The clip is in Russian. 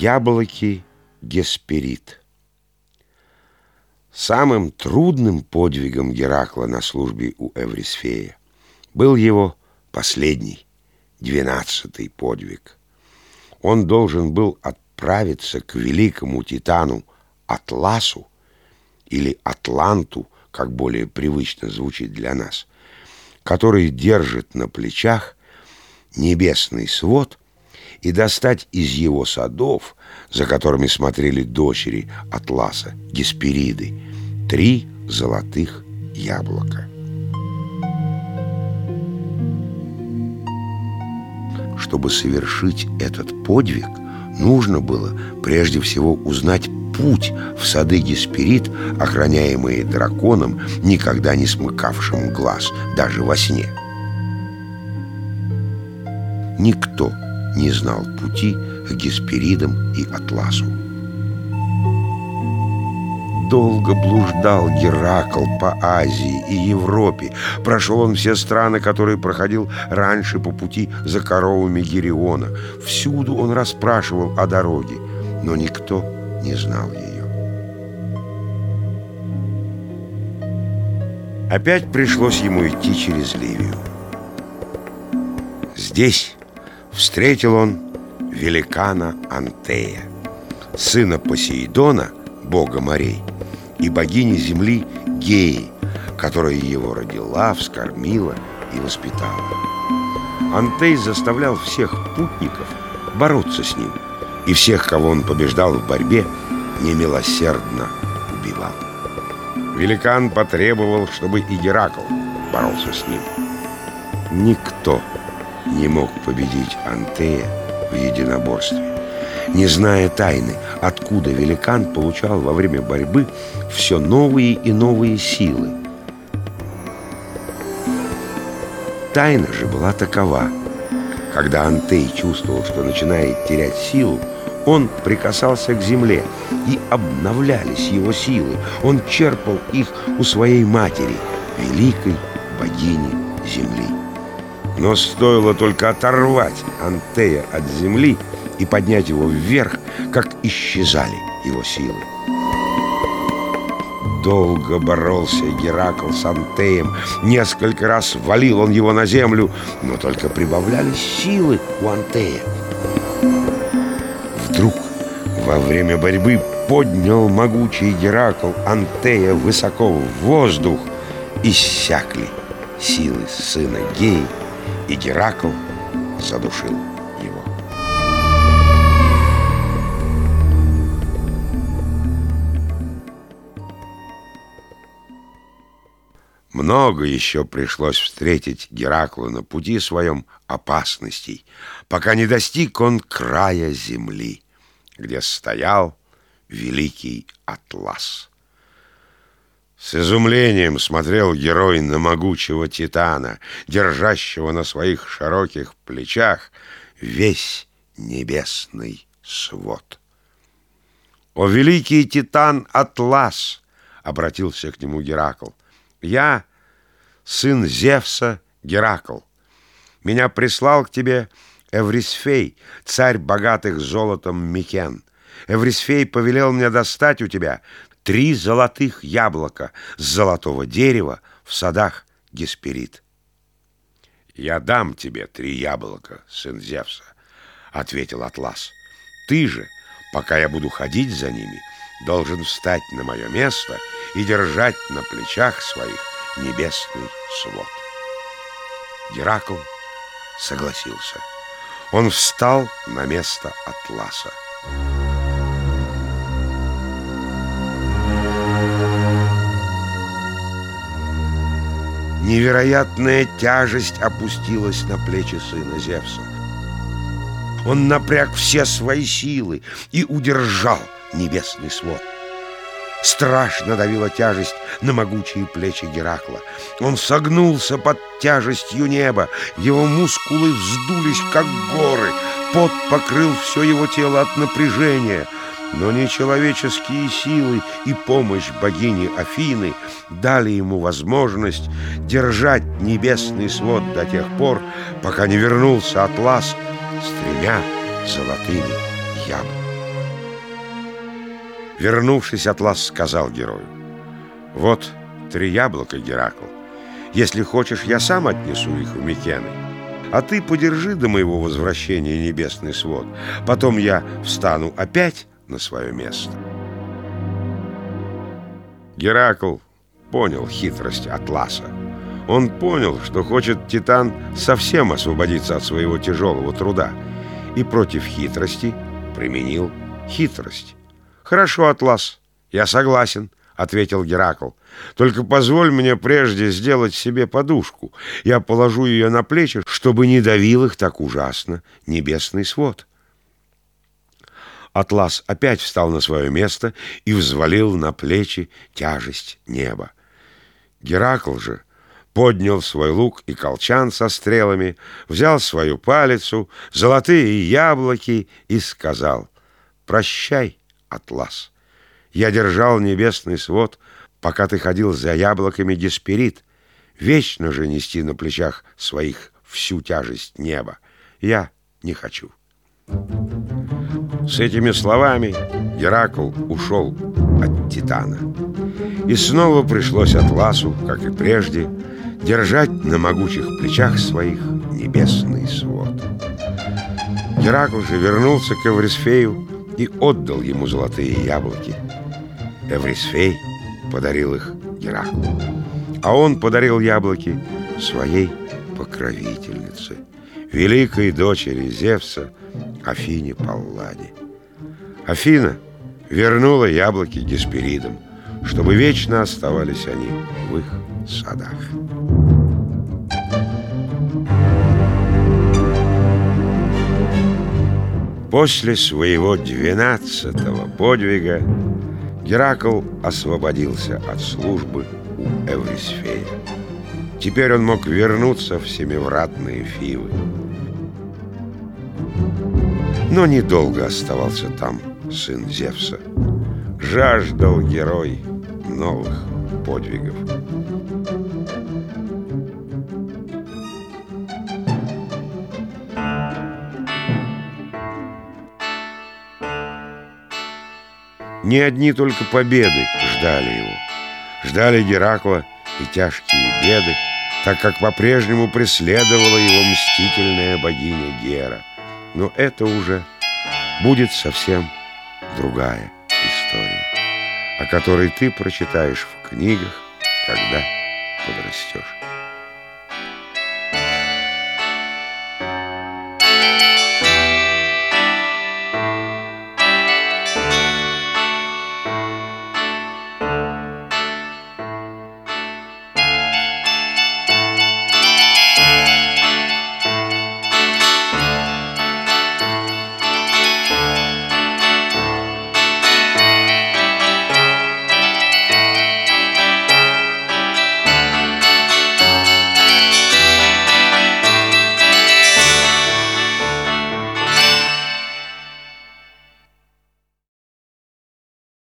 Яблоки Гесперид Самым трудным подвигом Геракла на службе у Эврисфея был его последний, двенадцатый подвиг. Он должен был отправиться к великому титану Атласу или Атланту, как более привычно звучит для нас, который держит на плечах небесный свод и достать из его садов, за которыми смотрели дочери Атласа, Геспериды, три золотых яблока. Чтобы совершить этот подвиг, нужно было прежде всего узнать путь в сады Гесперид, охраняемые драконом, никогда не смыкавшим глаз, даже во сне. Никто не знал пути к Гесперидам и Атласу. Долго блуждал Геракл по Азии и Европе. Прошел он все страны, которые проходил раньше по пути за коровами Гериона. Всюду он расспрашивал о дороге, но никто не знал ее. Опять пришлось ему идти через Ливию. Здесь встретил он великана Антея, сына Посейдона, бога морей, и богини земли Геи, которая его родила, вскормила и воспитала. Антей заставлял всех путников бороться с ним, и всех, кого он побеждал в борьбе, немилосердно убивал. Великан потребовал, чтобы и Геракл боролся с ним. Никто не мог победить Антея в единоборстве. Не зная тайны, откуда великан получал во время борьбы все новые и новые силы. Тайна же была такова. Когда Антей чувствовал, что начинает терять силу, он прикасался к земле, и обновлялись его силы. Он черпал их у своей матери, великой богини земли. Но стоило только оторвать Антея от земли и поднять его вверх, как исчезали его силы. Долго боролся Геракл с Антеем, несколько раз валил он его на землю, но только прибавлялись силы у Антея. Вдруг во время борьбы поднял могучий Геракл Антея высоко в воздух, иссякли силы сына Геи, и Геракл задушил его. Много еще пришлось встретить Гераклу на пути своем опасностей, пока не достиг он края земли, где стоял великий Атлас. С изумлением смотрел герой на могучего титана, держащего на своих широких плечах весь небесный свод. «О, великий титан Атлас!» — обратился к нему Геракл. «Я сын Зевса Геракл. Меня прислал к тебе Эврисфей, царь богатых золотом Микен. Эврисфей повелел мне достать у тебя три золотых яблока с золотого дерева в садах Гесперид. «Я дам тебе три яблока, сын Зевса», — ответил Атлас. «Ты же, пока я буду ходить за ними, должен встать на мое место и держать на плечах своих небесный свод». Геракл согласился. Он встал на место Атласа. Невероятная тяжесть опустилась на плечи сына Зевса. Он напряг все свои силы и удержал небесный свод. Страшно давила тяжесть на могучие плечи Геракла. Он согнулся под тяжестью неба, его мускулы вздулись, как горы, пот покрыл все его тело от напряжения — но нечеловеческие силы и помощь богини Афины дали ему возможность держать небесный свод до тех пор, пока не вернулся Атлас с тремя золотыми яблоками. Вернувшись, Атлас сказал герою, «Вот три яблока, Геракл. Если хочешь, я сам отнесу их в Микены. А ты подержи до моего возвращения небесный свод. Потом я встану опять на свое место». Геракл понял хитрость Атласа. Он понял, что хочет Титан совсем освободиться от своего тяжелого труда, и против хитрости применил хитрость. «Хорошо, Атлас, я согласен», — ответил Геракл. «Только позволь мне прежде сделать себе подушку. Я положу ее на плечи, чтобы не давил их так ужасно небесный свод». Атлас опять встал на свое место и взвалил на плечи тяжесть неба. Геракл же поднял свой лук и колчан со стрелами, взял свою палицу, золотые яблоки и сказал «Прощай, Атлас, я держал небесный свод, пока ты ходил за яблоками Гесперид, вечно же нести на плечах своих всю тяжесть неба. Я не хочу». С этими словами Геракл ушел от Титана. И снова пришлось Атласу, как и прежде, держать на могучих плечах своих небесный свод. Геракл же вернулся к Эврисфею и отдал ему золотые яблоки. Эврисфей подарил их Гераклу, а он подарил яблоки своей покровительнице, великой дочери Зевса, Афине Палладе. Афина вернула яблоки Гесперидам, чтобы вечно оставались они в их садах. После своего двенадцатого подвига Геракл освободился от службы у Эврисфея. Теперь он мог вернуться в семивратные Фивы. Но недолго оставался там сын Зевса. Жаждал герой новых подвигов. Не одни только победы ждали его. Ждали Геракла и тяжкие беды, так как по-прежнему преследовала его мстительная богиня Гера. Но это уже будет совсем другая история, о которой ты прочитаешь в книгах, когда подрастешь.